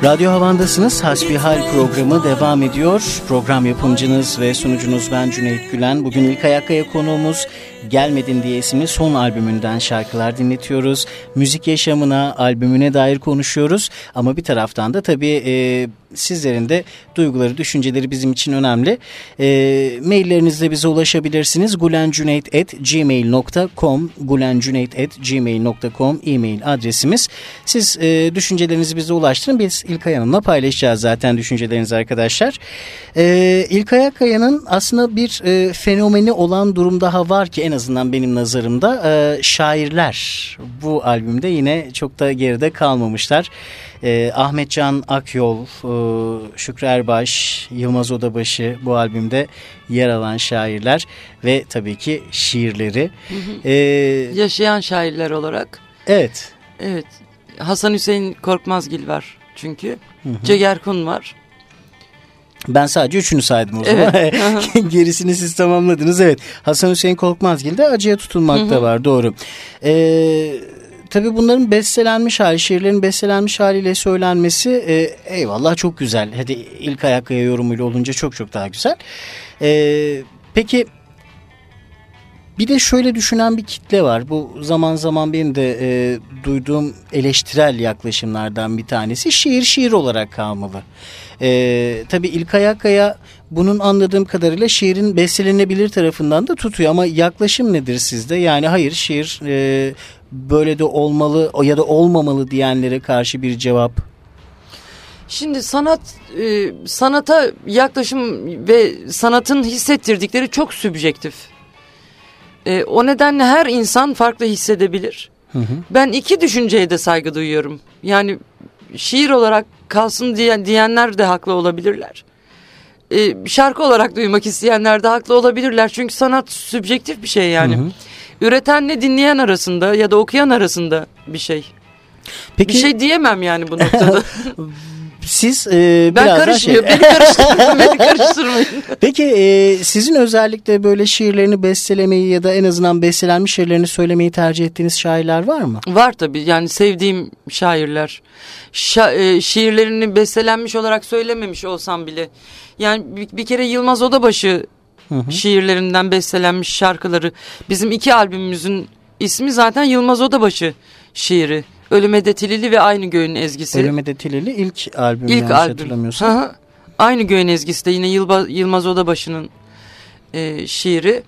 Radyo Havan'dasınız. Hasbihal programı devam ediyor. Program yapımcınız ve sunucunuz ben Cüneyt Gülen. Bugün ilk ayakkaya konuğumuz Gelmedin diye isimli son albümünden şarkılar dinletiyoruz. Müzik yaşamına, albümüne dair konuşuyoruz. Ama bir taraftan da tabii e, sizlerin de duyguları, düşünceleri bizim için önemli. E, maillerinizle bize ulaşabilirsiniz. gulencuneyt.gmail.com gulencuneyt.gmail.com e-mail adresimiz. Siz e, düşüncelerinizi bize ulaştırın. Biz İlkay Hanım'la paylaşacağız zaten düşüncelerinizi arkadaşlar. E, İlkay Akkaya'nın aslında bir e, fenomeni olan durum daha var ki en azından benim nazarımda e, şairler bu albümde yine çok da geride kalmamışlar. E, Ahmetcan Akyol, e, Şükrü Erbaş, Yılmaz Odabaşı bu albümde yer alan şairler ve tabii ki şiirleri. E, Yaşayan şairler olarak. evet. Evet. Hasan Hüseyin Korkmazgil var çünkü. Cegerkun var. Ben sadece üçünü saydım o zaman. Evet. Gerisini siz tamamladınız. Evet. Hasan Hüseyin Korkmazgil de acıya tutulmak da var. Doğru. Ee, tabii bunların bestelenmiş hali, şiirlerin bestelenmiş haliyle söylenmesi e, eyvallah çok güzel. Hadi ilk ayakkaya yorumuyla olunca çok çok daha güzel. Ee, peki bir de şöyle düşünen bir kitle var. Bu zaman zaman benim de e, duyduğum eleştirel yaklaşımlardan bir tanesi. Şiir şiir olarak kalmalı. E, tabii İlkay Akkaya bunun anladığım kadarıyla şiirin bestelenebilir tarafından da tutuyor. Ama yaklaşım nedir sizde? Yani hayır şiir e, böyle de olmalı ya da olmamalı diyenlere karşı bir cevap. Şimdi sanat e, sanata yaklaşım ve sanatın hissettirdikleri çok sübjektif. E, o nedenle her insan farklı hissedebilir. Ben iki düşünceye de saygı duyuyorum. Yani şiir olarak kalsın diyen diyenler de haklı olabilirler. E, şarkı olarak duymak isteyenler de haklı olabilirler. Çünkü sanat sübjektif bir şey yani. Üretenle dinleyen arasında ya da okuyan arasında bir şey. Peki Bir şey diyemem yani bu noktada. siz e, Ben biraz karışmıyor. şey- Beni karıştırmayın. beni karıştırmayın. Peki e, sizin özellikle böyle şiirlerini bestelemeyi ya da en azından bestelenmiş şiirlerini söylemeyi tercih ettiğiniz şairler var mı? Var tabii yani sevdiğim şairler. Şa- e, şiirlerini bestelenmiş olarak söylememiş olsam bile. Yani bir, bir kere Yılmaz Odabaşı şiirlerinden bestelenmiş şarkıları. Bizim iki albümümüzün ismi zaten Yılmaz Odabaşı şiiri. Ölüme de Tilili ve Aynı Göğün Ezgisi. Ölüme de Tileli ilk albüm İlk yanlış albüm. hatırlamıyorsam. Hı hı. Aynı Göğün Ezgisi de yine Yılba- Yılmaz Odabaşı'nın e, şiiri.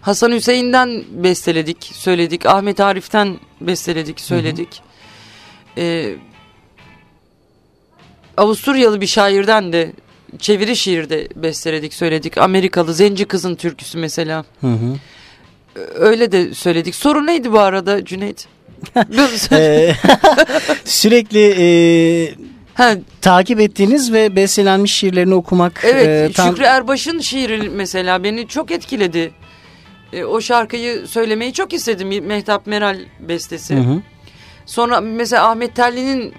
Hasan Hüseyin'den besteledik, söyledik. Ahmet Arif'ten besteledik, söyledik. E, Avusturyalı bir şairden de çeviri şiirde besteledik, söyledik. Amerikalı Zenci Kızın türküsü mesela. Hı hı. Öyle de söyledik. Soru neydi bu arada Cüneyt? Ee, sürekli e, ha, takip ettiğiniz ve bestelenmiş şiirlerini okumak. Evet e, tam- Şükrü Erbaş'ın şiiri mesela beni çok etkiledi. E, o şarkıyı söylemeyi çok istedim. Mehtap Meral bestesi. Hı hı. Sonra mesela Ahmet Telli'nin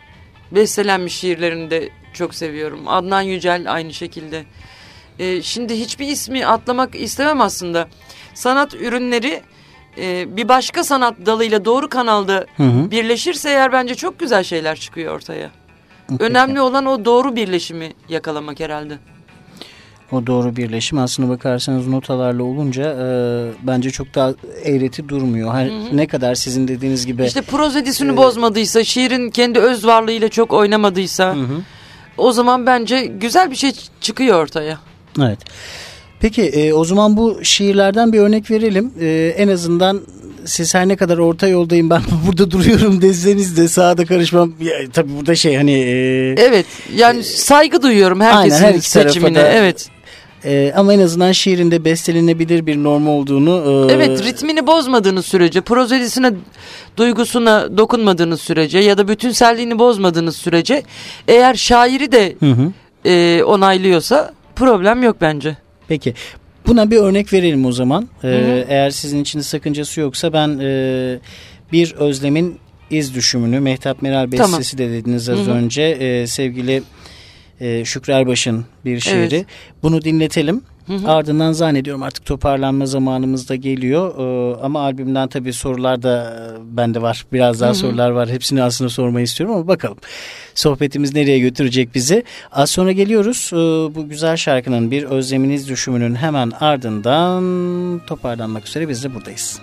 bestelenmiş şiirlerini de çok seviyorum. Adnan Yücel aynı şekilde. E, şimdi hiçbir ismi atlamak istemem aslında. Sanat ürünleri e, bir başka sanat dalıyla doğru kanalda Hı hı. birleşirse eğer bence çok güzel şeyler çıkıyor ortaya. Önemli olan o doğru birleşimi yakalamak herhalde. O doğru birleşim aslına bakarsanız notalarla olunca e, bence çok daha eğreti durmuyor. Her, ne kadar sizin dediğiniz gibi. İşte prozedisini bozmadıysa, şiirin kendi öz varlığıyla çok oynamadıysa Hı hı. O zaman bence güzel bir şey çıkıyor ortaya. Evet. Peki e, o zaman bu şiirlerden bir örnek verelim. E, en azından siz her ne kadar orta yoldayım ben burada duruyorum deseniz de sağda karışmam. Ya, tabii burada şey hani e, Evet yani saygı duyuyorum herkesin Aynen, her seçimine. da- Evet. E, ama en azından şiirinde bestelenebilir bir norm olduğunu. e, Evet ritmini bozmadığınız sürece, prozedisine, duygusuna dokunmadığınız sürece ya da bütünselliğini bozmadığınız sürece eğer şairi de Hı hı. e, onaylıyorsa problem yok bence. Peki buna bir örnek verelim o zaman. E, Hı hı. eğer sizin için sakıncası yoksa ben e, bir özlemin iz düşümünü Mehtap Meral Tamam. bestesi de dediniz az Hı hı. önce. E, sevgili e, Şükrü Erbaş'ın bir şiiri. Evet. Bunu dinletelim. Ardından zannediyorum artık toparlanma zamanımız da geliyor. Ee, ama albümden tabii sorular da e, bende var. Biraz daha sorular var. Hepsini aslında sormayı istiyorum ama bakalım. Sohbetimiz nereye götürecek bizi? Az sonra geliyoruz. Ee, bu güzel şarkının bir özleminiz düşümünün hemen ardından toparlanmak üzere biz de buradayız.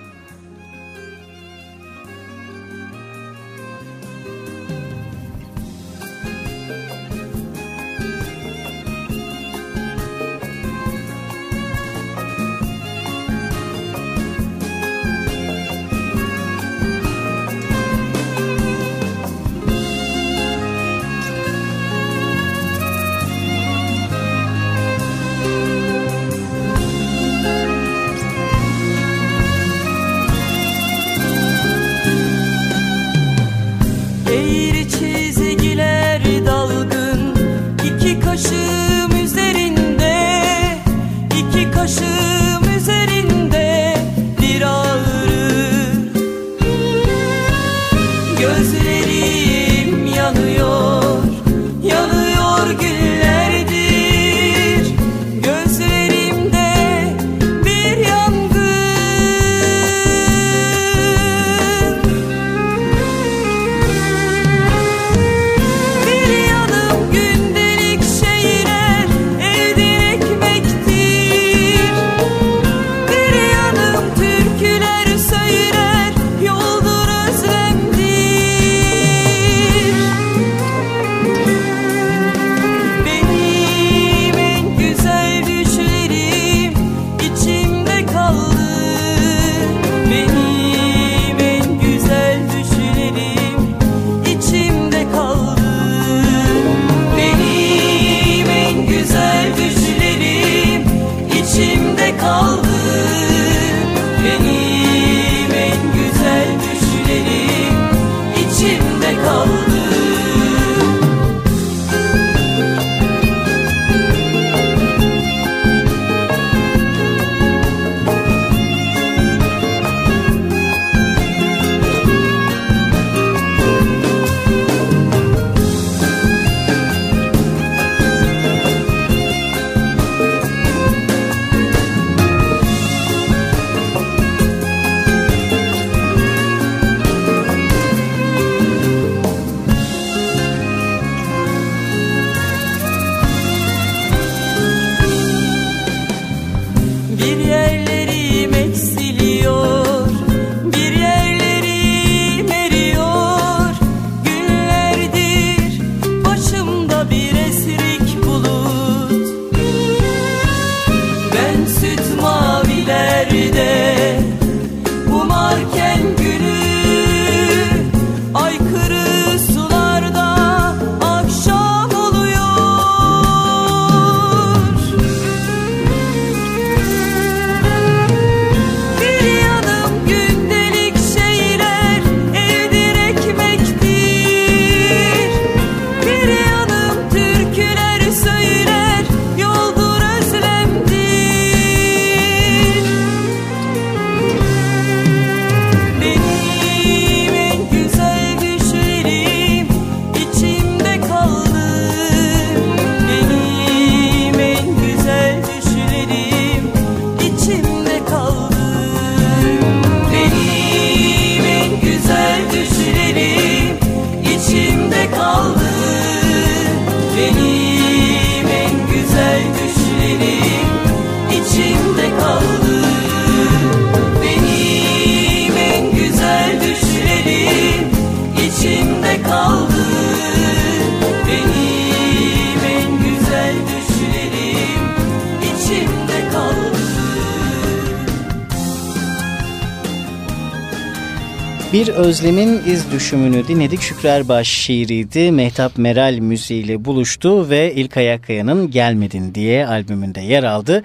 Özlem'in iz düşümünü dinledik. Şükrü Erbaş şiiriydi. Mehtap Meral müziğiyle buluştu ve İlkay Akkaya'nın Gelmedin diye albümünde yer aldı.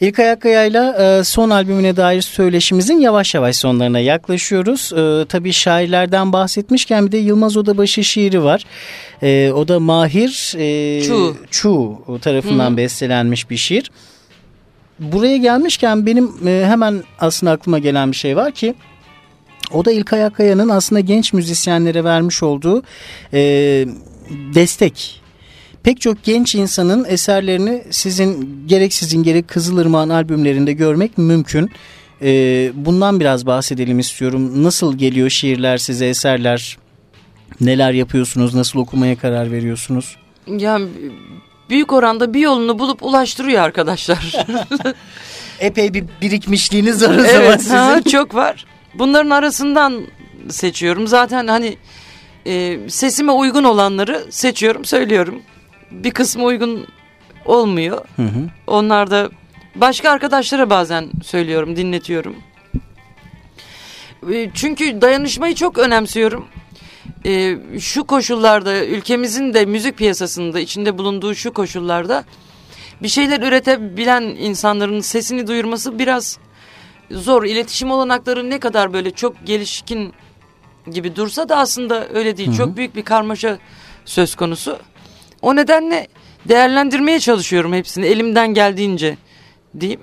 İlkay Akkaya'yla e, son albümüne dair söyleşimizin yavaş yavaş sonlarına yaklaşıyoruz. E, tabii şairlerden bahsetmişken bir de Yılmaz Odabaşı şiiri var. E, o da Mahir Çu. Çu tarafından bestelenmiş bir şiir. Buraya gelmişken benim hemen aslında aklıma gelen bir şey var ki o da İlkay Akkaya'nın aslında genç müzisyenlere vermiş olduğu e, destek. pek çok genç insanın eserlerini sizin gerek sizin gerek Kızılırmak'ın albümlerinde görmek mümkün. Ee, bundan biraz bahsedelim istiyorum. Nasıl geliyor şiirler size, eserler? Neler yapıyorsunuz? Nasıl okumaya karar veriyorsunuz? Yani büyük oranda bir yolunu bulup ulaştırıyor arkadaşlar. Epey bir birikmişliğiniz var o zaman evet sizin. ha, çok var. Bunların arasından seçiyorum. Zaten hani e, sesime uygun olanları seçiyorum, söylüyorum. Bir kısmı uygun olmuyor. Hı hı. Onlar da başka arkadaşlara bazen söylüyorum, dinletiyorum. E, Çünkü dayanışmayı çok önemsiyorum. E, şu koşullarda ülkemizin de müzik piyasasında içinde bulunduğu şu koşullarda bir şeyler üretebilen insanların sesini duyurması biraz zor. İletişim olanakları ne kadar böyle çok gelişkin gibi dursa da aslında öyle değil. Hı hı. Çok büyük bir karmaşa söz konusu. O nedenle değerlendirmeye çalışıyorum hepsini elimden geldiğince diyeyim.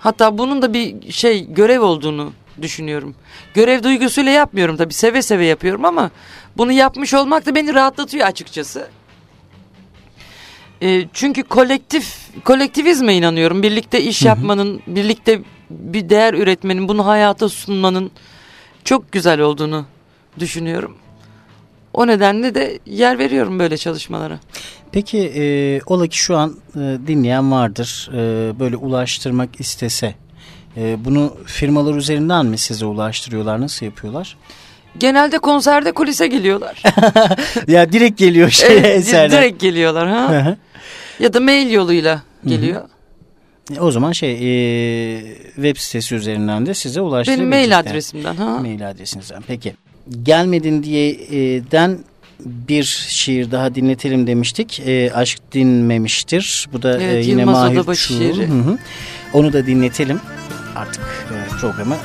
Hatta bunun da bir şey görev olduğunu düşünüyorum. Görev duygusuyla yapmıyorum tabii seve seve yapıyorum ama bunu yapmış olmak da beni rahatlatıyor açıkçası. E, çünkü kolektif kolektivizme inanıyorum. Birlikte iş Hı hı. yapmanın, birlikte bir değer üretmenin, bunu hayata sunmanın çok güzel olduğunu düşünüyorum. O nedenle de yer veriyorum böyle çalışmalara. Peki e, ola ki şu an e, dinleyen vardır e, böyle ulaştırmak istese e, bunu firmalar üzerinden mi size ulaştırıyorlar nasıl yapıyorlar? Genelde konserde kulise geliyorlar. ya direkt geliyor şey Evet, eserler. direkt geliyorlar ha. ya da mail yoluyla geliyor. O zaman şey e, web sitesi üzerinden de size ulaştırabilir. Benim mail adresimden ha. Mail adresinizden. Peki. Gelmedin diyeden bir şiir daha dinletelim demiştik. E, Aşk dinmemiştir. Bu da Evet, e, yine Yılmaz Mahir Çuğ. Hı hı. Onu da dinletelim. Artık e, programı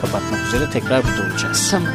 kapatmak üzere tekrar burada olacağız. Tamam.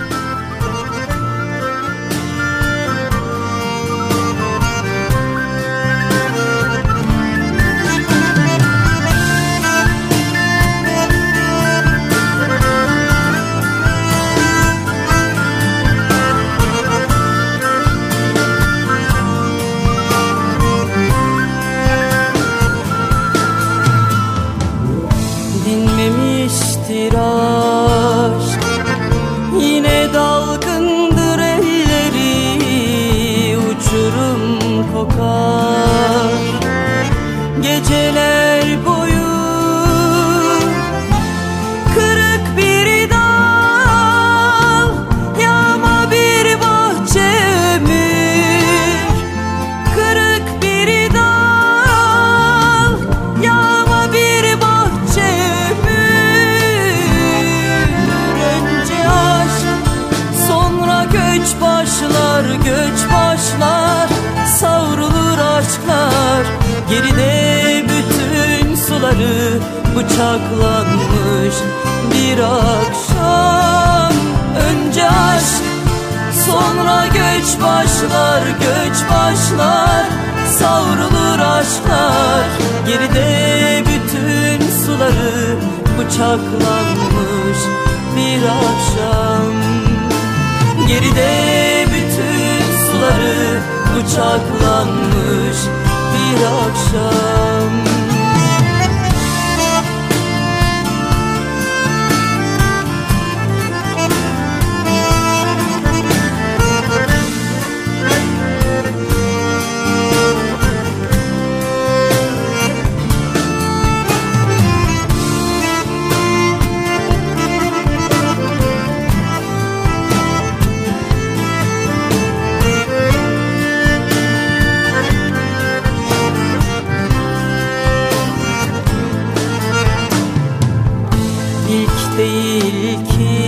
Değil ki.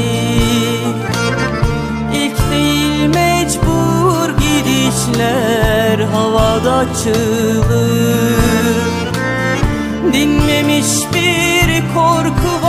İlk değil mecbur gidişler havada çığlık Dinmemiş bir korku var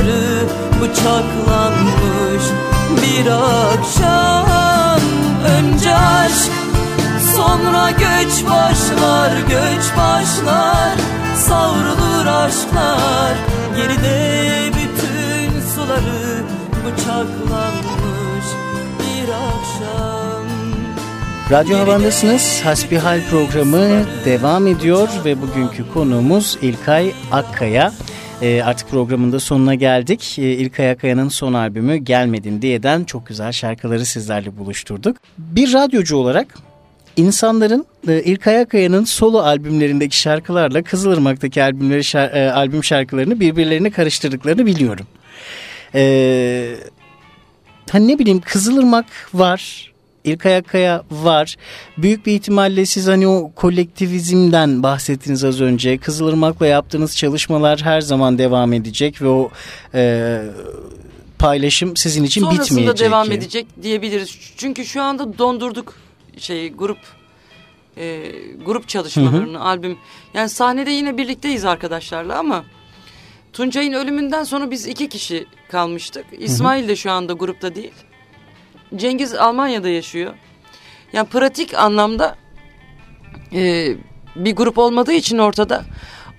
suları bıçaklanmış bir akşam Önce aşk sonra göç başlar göç başlar Savrulur aşklar geride bütün suları bıçaklanmış bir akşam Radyo Havan'dasınız. Hasbihal programı devam ediyor ve bugünkü konuğumuz İlkay Akkaya. E, artık programın da sonuna geldik. E, İlkay Akkaya'nın son albümü Gelmedin diyeden çok güzel şarkıları sizlerle buluşturduk. Bir radyocu olarak insanların e, İlkay Akkaya'nın solo albümlerindeki şarkılarla Kızılırmak'taki albümleri şar, e, albüm şarkılarını birbirlerine karıştırdıklarını biliyorum. E, hani ne bileyim Kızılırmak var İlkay Akkaya var. Büyük bir ihtimalle siz hani o kolektivizmden bahsettiniz az önce. Kızılırmak'la yaptığınız çalışmalar her zaman devam edecek ve o e, paylaşım sizin için Sonrasında bitmeyecek. devam edecek diyebiliriz. Çünkü şu anda dondurduk şeyi grup e, grup çalışmalarını, albüm. Yani sahnede yine birlikteyiz arkadaşlarla ama Tuncay'ın ölümünden sonra biz iki kişi kalmıştık. İsmail de şu anda grupta değil. Cengiz Almanya'da yaşıyor. Yani pratik anlamda e, bir grup olmadığı için ortada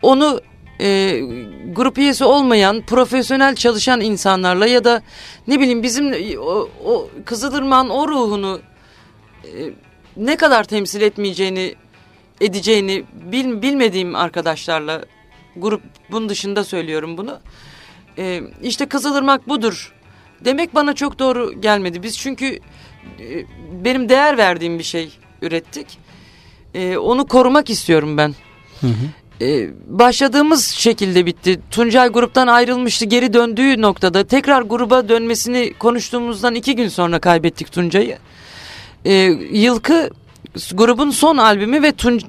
onu e, grup üyesi olmayan profesyonel çalışan insanlarla ya da ne bileyim bizim o, o Kızılırmak'ın o ruhunu e, ne kadar temsil etmeyeceğini edeceğini bil, bilmediğim arkadaşlarla grup bunun dışında söylüyorum bunu. E, işte Kızılırmak budur demek bana çok doğru gelmedi. Biz çünkü e, benim değer verdiğim bir şey ürettik. E, onu korumak istiyorum ben. Hı hı. E, başladığımız şekilde bitti. Tuncay gruptan ayrılmıştı. Geri döndüğü noktada tekrar gruba dönmesini konuştuğumuzdan iki gün sonra kaybettik Tuncay'ı. E, Yılkı grubun son albümü ve Tun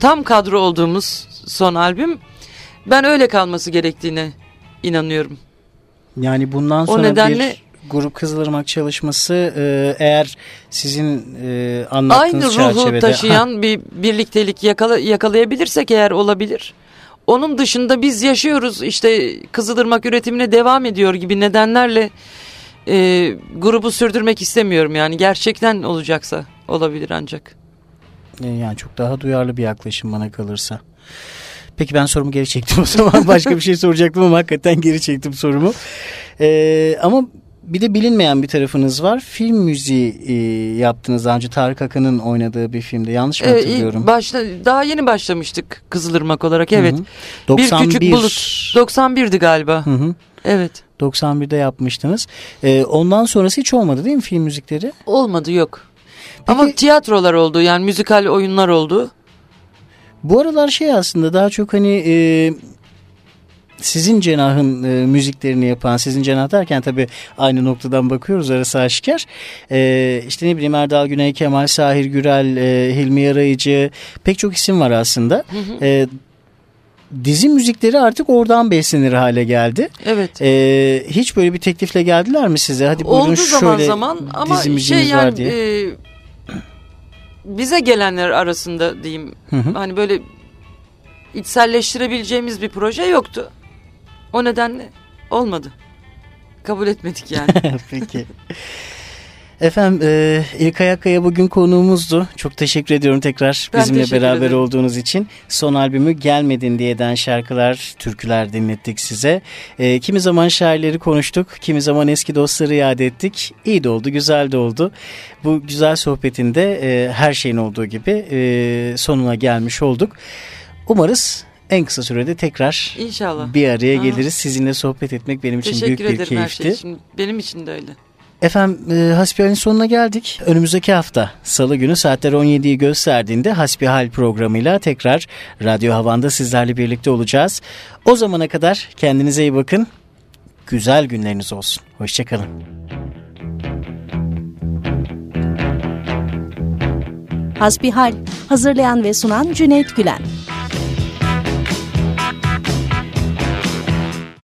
tam kadro olduğumuz son albüm. Ben öyle kalması gerektiğine inanıyorum. Yani bundan O sonra nedenle- bir grup Kızılırmak çalışması e, eğer sizin e, anlattığınız Aynı ruhu çerçevede... taşıyan bir birliktelik yakala, yakalayabilirsek eğer olabilir. Onun dışında biz yaşıyoruz işte Kızılırmak üretimine devam ediyor gibi nedenlerle e, grubu sürdürmek istemiyorum yani gerçekten olacaksa olabilir ancak. E, Yani çok daha duyarlı bir yaklaşım bana kalırsa. Peki ben sorumu geri çektim o zaman. Başka bir şey soracaktım ama hakikaten geri çektim sorumu. Ee, ama bir de bilinmeyen bir tarafınız var. Film müziği e, yaptınız daha önce Tarık Akan'ın oynadığı bir filmde. Yanlış mı Ee, hatırlıyorum? başta, daha yeni başlamıştık Kızılırmak olarak evet. Hı hı. Bir 91, küçük bulut 91'di galiba. Hı hı. Evet 91'de yapmıştınız. Ee, ondan sonrası hiç olmadı değil mi film müzikleri? olmadı yok. Ama tiyatrolar oldu yani müzikal oyunlar oldu. Bu aralar şey aslında daha çok hani e, sizin cenahın e, müziklerini yapan, sizin cenah derken tabii aynı noktadan bakıyoruz arası aşikar. E, işte ne bileyim Erdal Güney, Kemal Sahir Gürel, e, Hilmi Yarayıcı pek çok isim var aslında. E, dizi müzikleri artık oradan beslenir hale geldi. Evet. E, hiç böyle bir teklifle geldiler mi size? Hadi buyurun Oldu zaman şöyle zaman ama dizi şey yani var diye. e, bize gelenler arasında diyeyim Hı hı. hani böyle içselleştirebileceğimiz bir proje yoktu. O nedenle olmadı. Kabul etmedik yani. Peki. Efendim e, İlkay Akkaya bugün konuğumuzdu. Çok teşekkür ediyorum tekrar Ben bizimle teşekkür beraber ederim. olduğunuz için. Son albümü Gelmedin diyeden şarkılar, türküler dinlettik size. E, kimi zaman şairleri konuştuk, kimi zaman eski dostları yad ettik. İyi de oldu, güzel de oldu. Bu güzel sohbetinde e, her şeyin olduğu gibi e, sonuna gelmiş olduk. Umarız en kısa sürede tekrar İnşallah. bir araya Aha. geliriz. Sizinle sohbet etmek benim için Teşekkür büyük bir ederim her keyifti. şey için. Benim için de öyle. Efendim e, Hasbihal'in sonuna geldik. Önümüzdeki hafta salı günü saatler 17'yi gösterdiğinde Hasbihal programıyla tekrar Radyo Havan'da sizlerle birlikte olacağız. O zamana kadar kendinize iyi bakın. Güzel günleriniz olsun. Hoşçakalın. Hasbihal hazırlayan ve sunan Cüneyt Gülen.